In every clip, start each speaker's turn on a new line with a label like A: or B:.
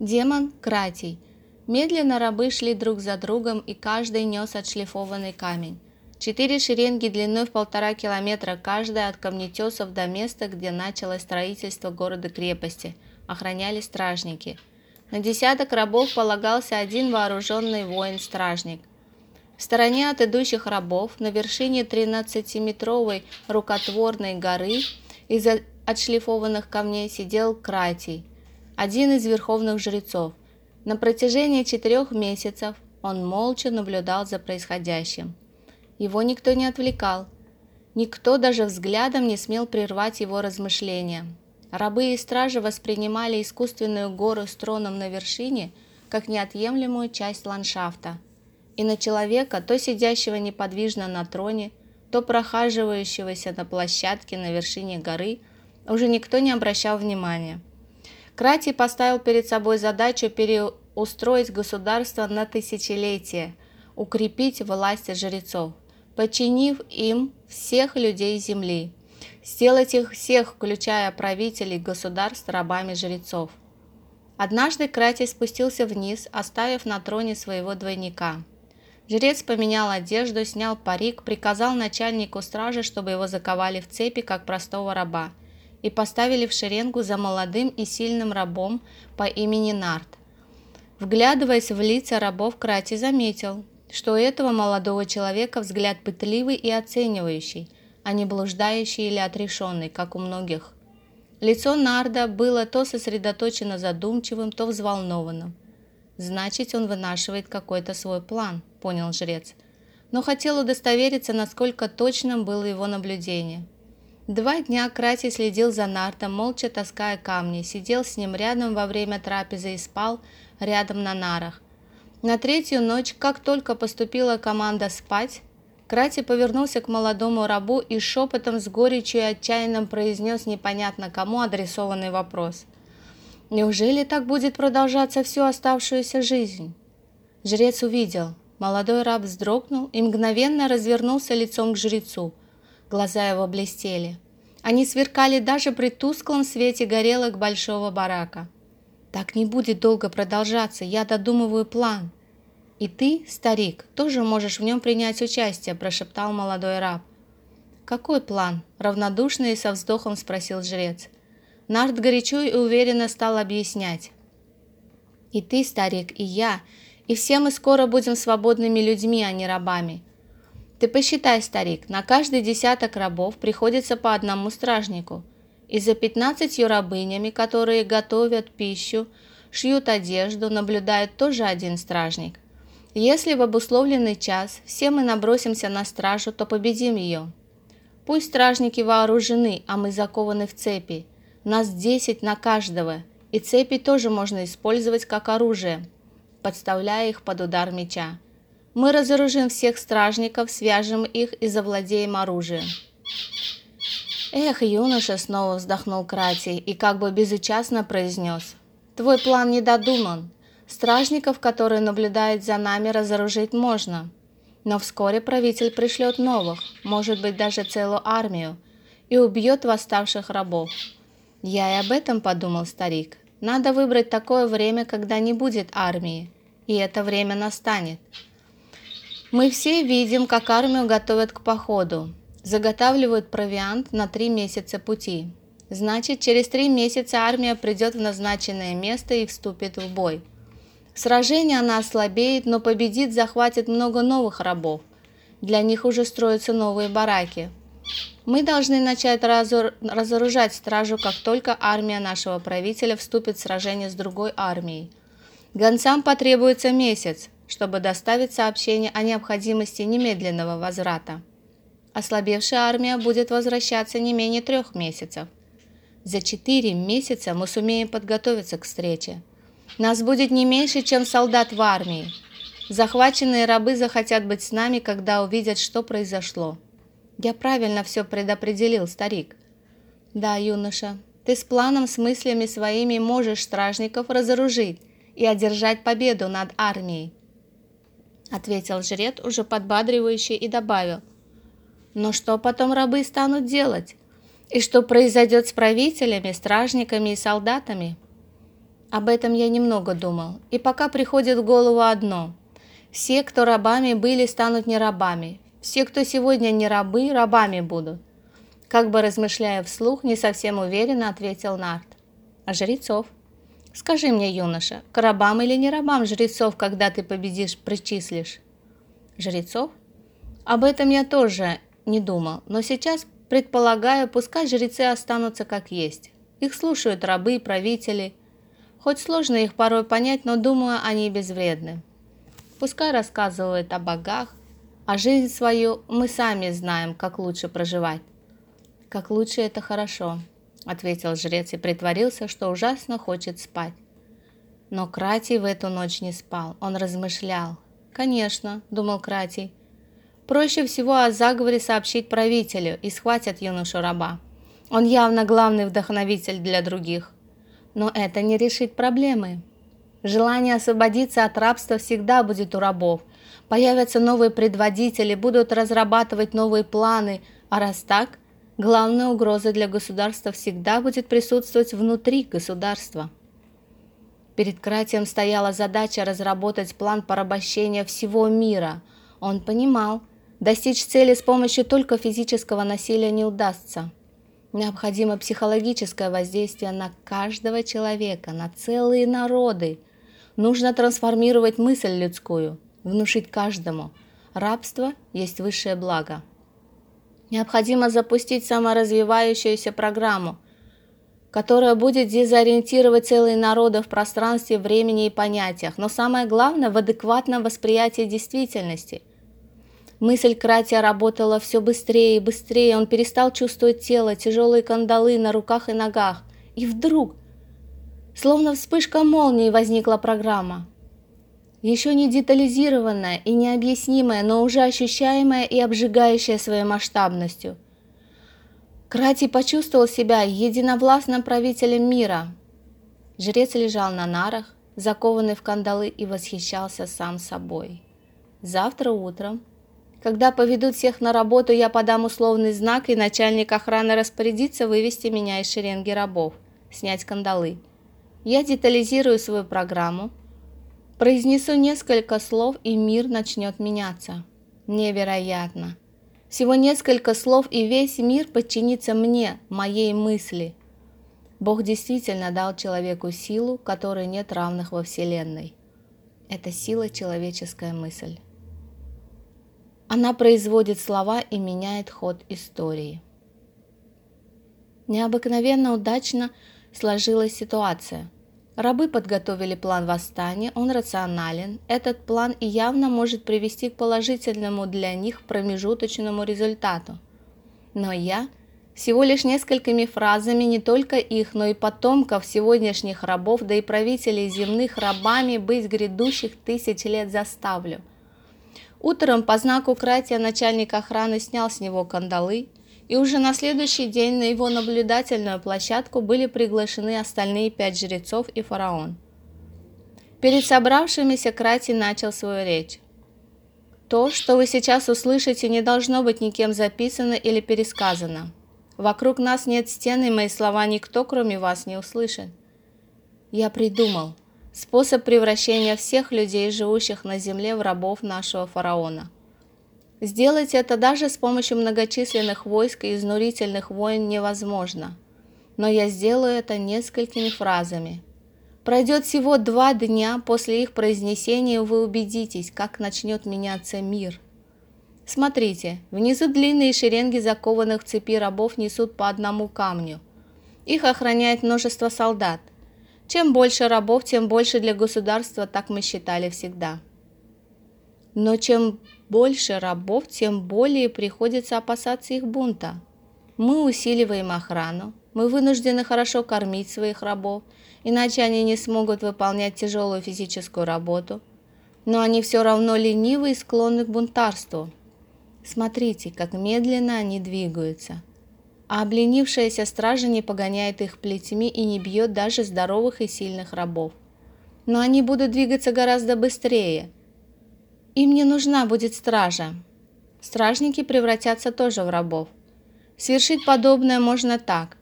A: Демон Кратий. Медленно рабы шли друг за другом, и каждый нес отшлифованный камень. Четыре шеренги длиной в полтора километра, каждая от камнетесов до места, где началось строительство города-крепости, охраняли стражники. На десяток рабов полагался один вооруженный воин-стражник. В стороне от идущих рабов, на вершине 13-метровой рукотворной горы, из отшлифованных камней сидел Кратий – один из верховных жрецов. На протяжении четырех месяцев он молча наблюдал за происходящим. Его никто не отвлекал. Никто даже взглядом не смел прервать его размышления. Рабы и стражи воспринимали искусственную гору с троном на вершине как неотъемлемую часть ландшафта. И на человека, то сидящего неподвижно на троне, то прохаживающегося на площадке на вершине горы, уже никто не обращал внимания. Кратий поставил перед собой задачу переустроить государство на тысячелетие, укрепить власть жрецов, подчинив им всех людей земли, сделать их всех, включая правителей государств, рабами жрецов. Однажды Кратий спустился вниз, оставив на троне своего двойника. Жрец поменял одежду, снял парик, приказал начальнику стражи, чтобы его заковали в цепи, как простого раба – и поставили в шеренгу за молодым и сильным рабом по имени Нарт. Вглядываясь в лица рабов, Крати заметил, что у этого молодого человека взгляд пытливый и оценивающий, а не блуждающий или отрешенный, как у многих. Лицо Нарда было то сосредоточено задумчивым, то взволнованным. «Значит, он вынашивает какой-то свой план», — понял жрец. Но хотел удостовериться, насколько точным было его наблюдение — Два дня Крати следил за Нартом, молча таская камни, сидел с ним рядом во время трапезы и спал рядом на нарах. На третью ночь, как только поступила команда спать, Крати повернулся к молодому рабу и шепотом с горечью и отчаянным произнес непонятно кому адресованный вопрос. «Неужели так будет продолжаться всю оставшуюся жизнь?» Жрец увидел. Молодой раб вздрогнул и мгновенно развернулся лицом к жрецу – Глаза его блестели. Они сверкали даже при тусклом свете горелок большого барака. «Так не будет долго продолжаться, я додумываю план». «И ты, старик, тоже можешь в нем принять участие», – прошептал молодой раб. «Какой план?» – равнодушно и со вздохом спросил жрец. Нарт горячо и уверенно стал объяснять. «И ты, старик, и я, и все мы скоро будем свободными людьми, а не рабами. Ты посчитай, старик, на каждый десяток рабов приходится по одному стражнику. И за пятнадцатью рабынями, которые готовят пищу, шьют одежду, наблюдает тоже один стражник. Если в обусловленный час все мы набросимся на стражу, то победим ее. Пусть стражники вооружены, а мы закованы в цепи. Нас десять на каждого, и цепи тоже можно использовать как оружие, подставляя их под удар меча. Мы разоружим всех стражников, свяжем их и завладеем оружием. Эх, юноша, снова вздохнул Кратий и как бы безучастно произнес. Твой план не додуман. Стражников, которые наблюдают за нами, разоружить можно. Но вскоре правитель пришлет новых, может быть даже целую армию, и убьет восставших рабов. Я и об этом подумал старик. Надо выбрать такое время, когда не будет армии, и это время настанет. Мы все видим, как армию готовят к походу. Заготавливают провиант на три месяца пути. Значит, через три месяца армия придет в назначенное место и вступит в бой. В сражении она ослабеет, но победит, захватит много новых рабов. Для них уже строятся новые бараки. Мы должны начать разоружать стражу, как только армия нашего правителя вступит в сражение с другой армией. Гонцам потребуется месяц, чтобы доставить сообщение о необходимости немедленного возврата. Ослабевшая армия будет возвращаться не менее трех месяцев. За четыре месяца мы сумеем подготовиться к встрече. Нас будет не меньше, чем солдат в армии. Захваченные рабы захотят быть с нами, когда увидят, что произошло. Я правильно все предопределил, старик. Да, юноша, ты с планом, с мыслями своими можешь стражников разоружить и одержать победу над армией. — ответил жрец уже подбадривающе и добавил. «Но что потом рабы станут делать? И что произойдет с правителями, стражниками и солдатами?» Об этом я немного думал, и пока приходит в голову одно. Все, кто рабами были, станут не рабами. Все, кто сегодня не рабы, рабами будут. Как бы размышляя вслух, не совсем уверенно ответил Нарт. А жрецов? Скажи мне, юноша, к рабам или не рабам жрецов, когда ты победишь, причислишь? Жрецов? Об этом я тоже не думал, но сейчас предполагаю, пускай жрецы останутся как есть. Их слушают рабы и правители. Хоть сложно их порой понять, но думаю, они безвредны. Пускай рассказывают о богах, а жизнь свою мы сами знаем, как лучше проживать. Как лучше это хорошо, ответил жрец и притворился, что ужасно хочет спать. Но Кратий в эту ночь не спал, он размышлял. «Конечно», — думал Кратий, — «проще всего о заговоре сообщить правителю и схватят юношу-раба. Он явно главный вдохновитель для других. Но это не решит проблемы. Желание освободиться от рабства всегда будет у рабов. Появятся новые предводители, будут разрабатывать новые планы, а раз так, главная угроза для государства всегда будет присутствовать внутри государства. Перед Кратием стояла задача разработать план порабощения всего мира. Он понимал, достичь цели с помощью только физического насилия не удастся. Необходимо психологическое воздействие на каждого человека, на целые народы. Нужно трансформировать мысль людскую, внушить каждому. Рабство есть высшее благо. Необходимо запустить саморазвивающуюся программу, которая будет дезориентировать целые народы в пространстве, времени и понятиях, но самое главное – в адекватном восприятии действительности. Мысль Кратия работала все быстрее и быстрее, он перестал чувствовать тело, тяжелые кандалы на руках и ногах. И вдруг, словно вспышка молнии, возникла программа. Еще не детализированная и необъяснимая, но уже ощущаемая и обжигающая своей масштабностью. Кратий почувствовал себя единовластным правителем мира. Жрец лежал на нарах, закованный в кандалы, и восхищался сам собой. Завтра утром когда поведут всех на работу, я подам условный знак, и начальник охраны распорядится вывести меня из шеренги рабов, снять кандалы. Я детализирую свою программу, произнесу несколько слов, и мир начнет меняться. Невероятно. Всего несколько слов, и весь мир подчинится мне, моей мысли. Бог действительно дал человеку силу, которой нет равных во Вселенной. Это сила человеческая мысль. Она производит слова и меняет ход истории. Необыкновенно удачно сложилась ситуация. Рабы подготовили план восстания, он рационален. Этот план и явно может привести к положительному для них промежуточному результату. Но я всего лишь несколькими фразами не только их, но и потомков сегодняшних рабов, да и правителей земных рабами быть грядущих тысяч лет заставлю – Утром по знаку кратия начальник охраны снял с него кандалы, и уже на следующий день на его наблюдательную площадку были приглашены остальные пять жрецов и фараон. Перед собравшимися Кратий начал свою речь. То, что вы сейчас услышите, не должно быть никем записано или пересказано. Вокруг нас нет стен, и мои слова никто, кроме вас, не услышит. Я придумал – способ превращения всех людей, живущих на земле, в рабов нашего фараона. Сделать это даже с помощью многочисленных войск и изнурительных войн невозможно. Но я сделаю это несколькими фразами. Пройдет всего два дня после их произнесения, вы убедитесь, как начнет меняться мир. Смотрите, внизу длинные шеренги закованных в цепи рабов несут по одному камню. Их охраняет множество солдат – чем больше рабов, тем больше для государства, так мы считали всегда. Но чем больше рабов, тем более приходится опасаться их бунта. Мы усиливаем охрану, мы вынуждены хорошо кормить своих рабов, иначе они не смогут выполнять тяжелую физическую работу. Но они все равно ленивы и склонны к бунтарству. Смотрите, как медленно они двигаются а обленившаяся стража не погоняет их плетьми и не бьет даже здоровых и сильных рабов. Но они будут двигаться гораздо быстрее. Им не нужна будет стража. Стражники превратятся тоже в рабов. Свершить подобное можно так.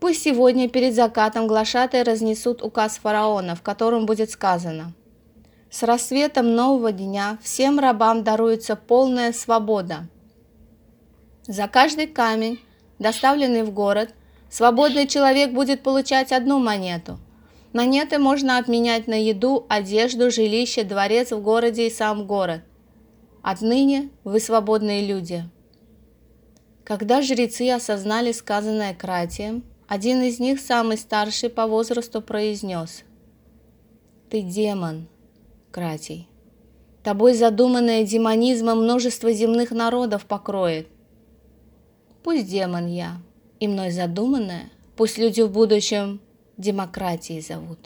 A: Пусть сегодня перед закатом глашатые разнесут указ фараона, в котором будет сказано «С рассветом нового дня всем рабам даруется полная свобода. За каждый камень, доставленный в город, свободный человек будет получать одну монету. Монеты можно обменять на еду, одежду, жилище, дворец в городе и сам город. Отныне вы свободные люди». Когда жрецы осознали сказанное Кратием, один из них, самый старший по возрасту, произнес «Ты демон, Кратий. Тобой задуманное демонизмом множество земных народов покроет. Пусть демон я, и мной задуманное, пусть люди в будущем демократией зовут».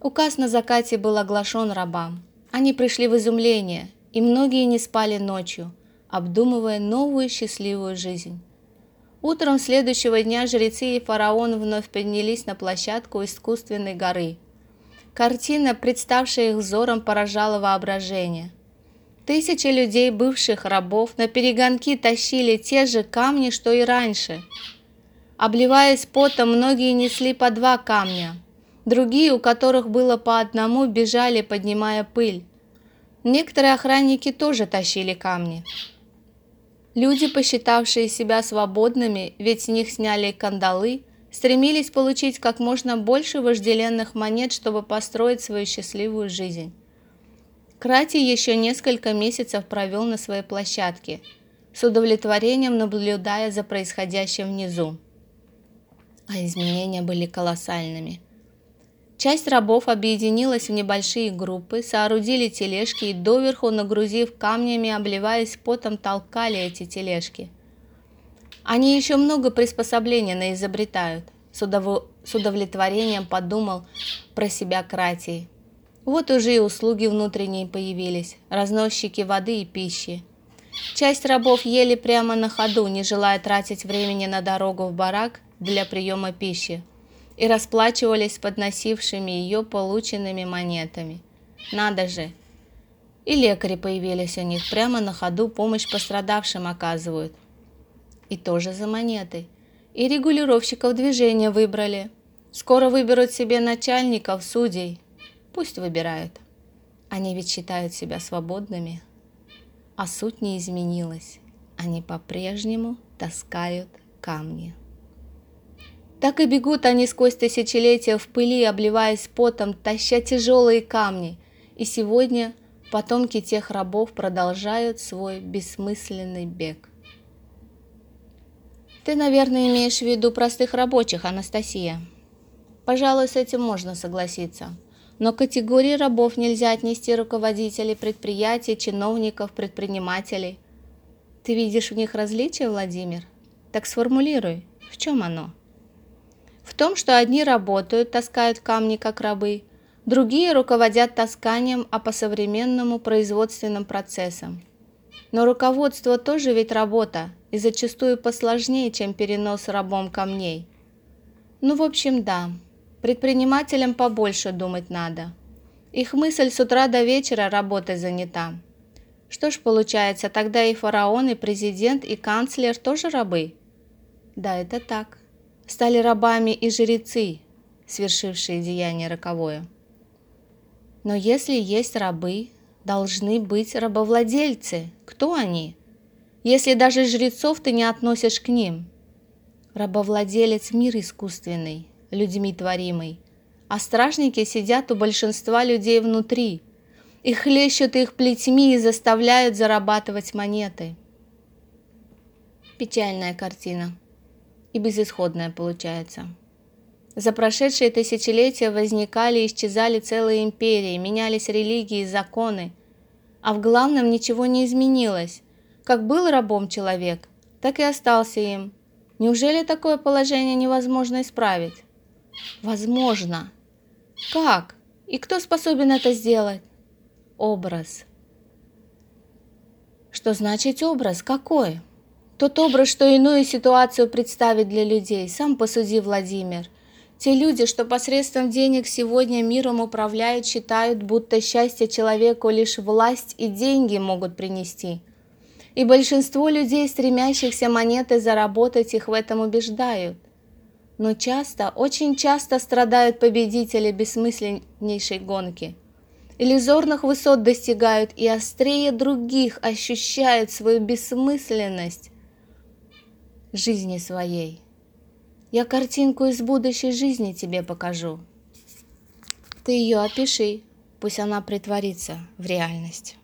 A: Указ на закате был оглашен рабам. Они пришли в изумление, и многие не спали ночью – обдумывая новую счастливую жизнь. Утром следующего дня жрецы и фараон вновь поднялись на площадку искусственной горы. Картина, представшая их взором, поражала воображение. Тысячи людей, бывших рабов, на перегонки тащили те же камни, что и раньше. Обливаясь потом, многие несли по два камня. Другие, у которых было по одному, бежали, поднимая пыль. Некоторые охранники тоже тащили камни. Люди, посчитавшие себя свободными, ведь с них сняли кандалы, стремились получить как можно больше вожделенных монет, чтобы построить свою счастливую жизнь. Крати еще несколько месяцев провел на своей площадке, с удовлетворением наблюдая за происходящим внизу. А изменения были колоссальными. Часть рабов объединилась в небольшие группы, соорудили тележки и доверху, нагрузив камнями, обливаясь потом, толкали эти тележки. Они еще много приспособлений наизобретают, с, удов... с удовлетворением подумал про себя Кратий. Вот уже и услуги внутренние появились, разносчики воды и пищи. Часть рабов ели прямо на ходу, не желая тратить времени на дорогу в барак для приема пищи и расплачивались с подносившими ее полученными монетами. Надо же! И лекари появились у них, прямо на ходу помощь пострадавшим оказывают. И тоже за монеты. И регулировщиков движения выбрали. Скоро выберут себе начальников, судей. Пусть выбирают. Они ведь считают себя свободными. А суть не изменилась. Они по-прежнему таскают камни. Так и бегут они сквозь тысячелетия в пыли, обливаясь потом, таща тяжелые камни. И сегодня потомки тех рабов продолжают свой бессмысленный бег. Ты, наверное, имеешь в виду простых рабочих, Анастасия. Пожалуй, с этим можно согласиться. Но категории рабов нельзя отнести руководителей предприятий, чиновников, предпринимателей. Ты видишь в них различия, Владимир? Так сформулируй, в чем оно? В том, что одни работают, таскают камни как рабы, другие руководят тасканием, а по современному производственным процессам. Но руководство тоже ведь работа, и зачастую посложнее, чем перенос рабом камней. Ну, в общем, да, предпринимателям побольше думать надо. Их мысль с утра до вечера работой занята. Что ж получается, тогда и фараон, и президент, и канцлер тоже рабы? Да, это так стали рабами и жрецы, свершившие деяние роковое. Но если есть рабы, должны быть рабовладельцы. Кто они? Если даже жрецов ты не относишь к ним. Рабовладелец – мир искусственный, людьми творимый. А стражники сидят у большинства людей внутри. И хлещут их плетьми и заставляют зарабатывать монеты. Печальная картина и безысходная получается. За прошедшие тысячелетия возникали и исчезали целые империи, менялись религии и законы. А в главном ничего не изменилось. Как был рабом человек, так и остался им. Неужели такое положение невозможно исправить? Возможно. Как? И кто способен это сделать? Образ. Что значит образ? Какой? Тот образ, что иную ситуацию представить для людей, сам посуди, Владимир. Те люди, что посредством денег сегодня миром управляют, считают, будто счастье человеку лишь власть и деньги могут принести. И большинство людей, стремящихся монеты заработать, их в этом убеждают. Но часто, очень часто страдают победители бессмысленнейшей гонки. Иллюзорных высот достигают и острее других ощущают свою бессмысленность жизни своей. Я картинку из будущей жизни тебе покажу. Ты ее опиши, пусть она притворится в реальность.